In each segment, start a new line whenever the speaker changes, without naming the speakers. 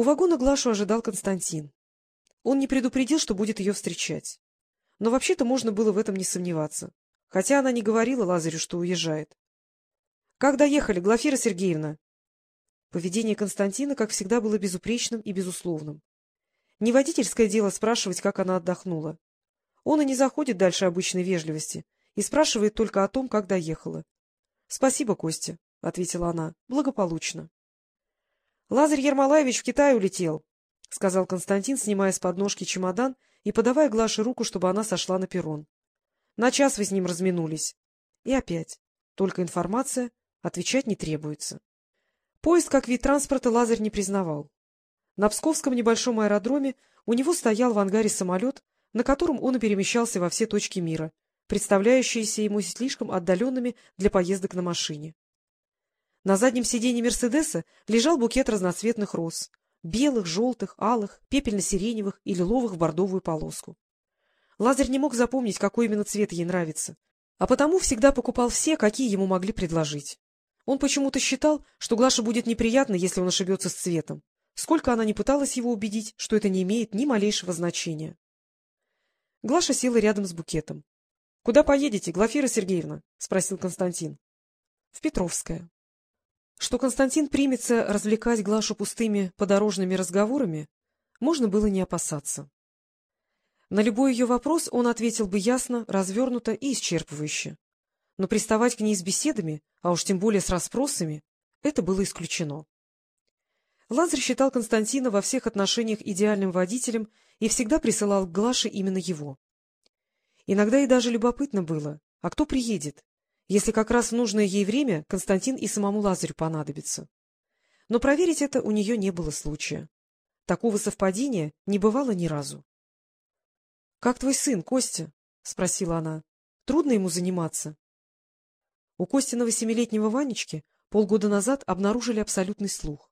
У вагона Глашу ожидал Константин. Он не предупредил, что будет ее встречать. Но вообще-то можно было в этом не сомневаться, хотя она не говорила Лазарю, что уезжает. — Как доехали, Глафира Сергеевна? Поведение Константина, как всегда, было безупречным и безусловным. Не водительское дело спрашивать, как она отдохнула. Он и не заходит дальше обычной вежливости и спрашивает только о том, как доехала. — Спасибо, Костя, — ответила она, — благополучно. — Лазарь Ермолаевич в Китай улетел, — сказал Константин, снимая с подножки чемодан и подавая Глаше руку, чтобы она сошла на перрон. — На час вы с ним разминулись. И опять. Только информация, отвечать не требуется. Поезд как вид транспорта Лазарь не признавал. На Псковском небольшом аэродроме у него стоял в ангаре самолет, на котором он и перемещался во все точки мира, представляющиеся ему слишком отдаленными для поездок на машине. На заднем сиденье «Мерседеса» лежал букет разноцветных роз — белых, желтых, алых, пепельно-сиреневых и лиловых в бордовую полоску. Лазарь не мог запомнить, какой именно цвет ей нравится, а потому всегда покупал все, какие ему могли предложить. Он почему-то считал, что Глаша будет неприятно, если он ошибется с цветом, сколько она не пыталась его убедить, что это не имеет ни малейшего значения. Глаша села рядом с букетом. — Куда поедете, Глафира Сергеевна? — спросил Константин. — В Петровское. Что Константин примется развлекать Глашу пустыми подорожными разговорами, можно было не опасаться. На любой ее вопрос он ответил бы ясно, развернуто и исчерпывающе. Но приставать к ней с беседами, а уж тем более с расспросами, это было исключено. Лазарь считал Константина во всех отношениях идеальным водителем и всегда присылал к Глаше именно его. Иногда и даже любопытно было, а кто приедет, если как раз нужное ей время Константин и самому Лазарю понадобится. Но проверить это у нее не было случая. Такого совпадения не бывало ни разу. — Как твой сын, Костя? — спросила она. — Трудно ему заниматься? У Костиного семилетнего Ванечки полгода назад обнаружили абсолютный слух.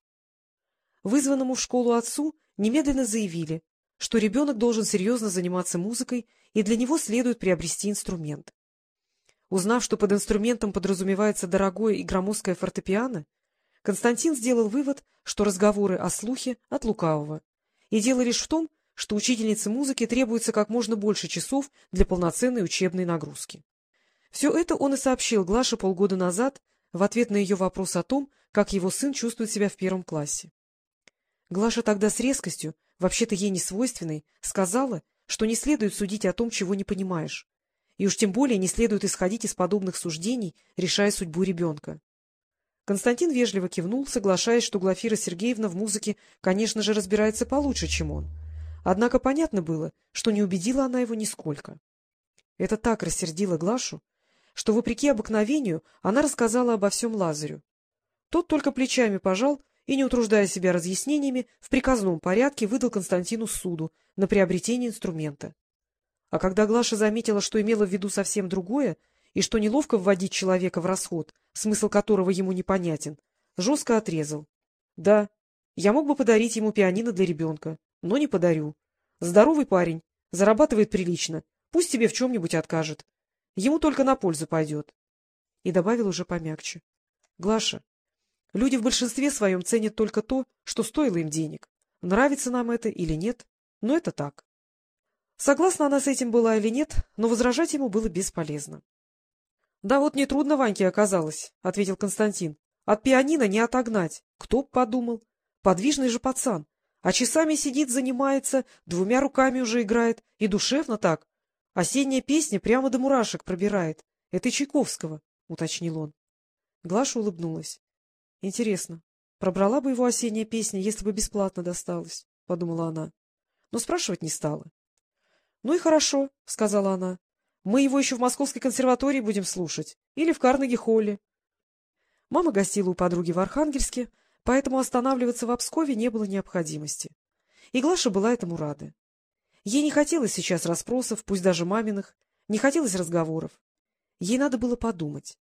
Вызванному в школу отцу немедленно заявили, что ребенок должен серьезно заниматься музыкой и для него следует приобрести инструмент. Узнав, что под инструментом подразумевается дорогое и громоздкое фортепиано, Константин сделал вывод, что разговоры о слухе от лукавого, и дело лишь в том, что учительнице музыки требуется как можно больше часов для полноценной учебной нагрузки. Все это он и сообщил Глаше полгода назад в ответ на ее вопрос о том, как его сын чувствует себя в первом классе. Глаша тогда с резкостью, вообще-то ей не свойственной, сказала, что не следует судить о том, чего не понимаешь, и уж тем более не следует исходить из подобных суждений, решая судьбу ребенка. Константин вежливо кивнул, соглашаясь, что Глафира Сергеевна в музыке, конечно же, разбирается получше, чем он. Однако понятно было, что не убедила она его нисколько. Это так рассердило Глашу, что, вопреки обыкновению, она рассказала обо всем Лазарю. Тот только плечами пожал и, не утруждая себя разъяснениями, в приказном порядке выдал Константину суду на приобретение инструмента. А когда Глаша заметила, что имела в виду совсем другое, и что неловко вводить человека в расход, смысл которого ему непонятен, жестко отрезал. — Да, я мог бы подарить ему пианино для ребенка, но не подарю. Здоровый парень, зарабатывает прилично, пусть тебе в чем-нибудь откажет. Ему только на пользу пойдет. И добавил уже помягче. — Глаша, люди в большинстве своем ценят только то, что стоило им денег. Нравится нам это или нет, но это так. Согласна она с этим была или нет, но возражать ему было бесполезно. — Да вот нетрудно Ваньке оказалось, — ответил Константин. — От пианино не отогнать. Кто б подумал? Подвижный же пацан. А часами сидит, занимается, двумя руками уже играет. И душевно так. Осенняя песня прямо до мурашек пробирает. Это Чайковского, — уточнил он. Глаша улыбнулась. — Интересно, пробрала бы его осенняя песня, если бы бесплатно досталась, — подумала она. Но спрашивать не стала. — Ну и хорошо, — сказала она. — Мы его еще в Московской консерватории будем слушать. Или в Карнеги-холле. Мама гостила у подруги в Архангельске, поэтому останавливаться в Обскове не было необходимости. И Глаша была этому рада. Ей не хотелось сейчас расспросов, пусть даже маминых, не хотелось разговоров. Ей надо было подумать.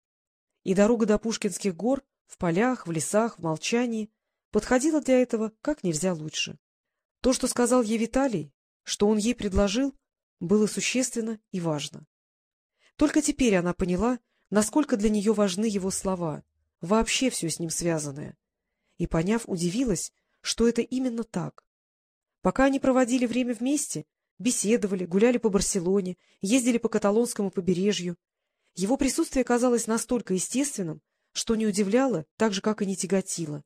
И дорога до Пушкинских гор, в полях, в лесах, в молчании, подходила для этого как нельзя лучше. То, что сказал ей Виталий, что он ей предложил, было существенно и важно. Только теперь она поняла, насколько для нее важны его слова, вообще все с ним связанное. И, поняв, удивилась, что это именно так. Пока они проводили время вместе, беседовали, гуляли по Барселоне, ездили по каталонскому побережью, его присутствие казалось настолько естественным, что не удивляло, так же, как и не тяготило.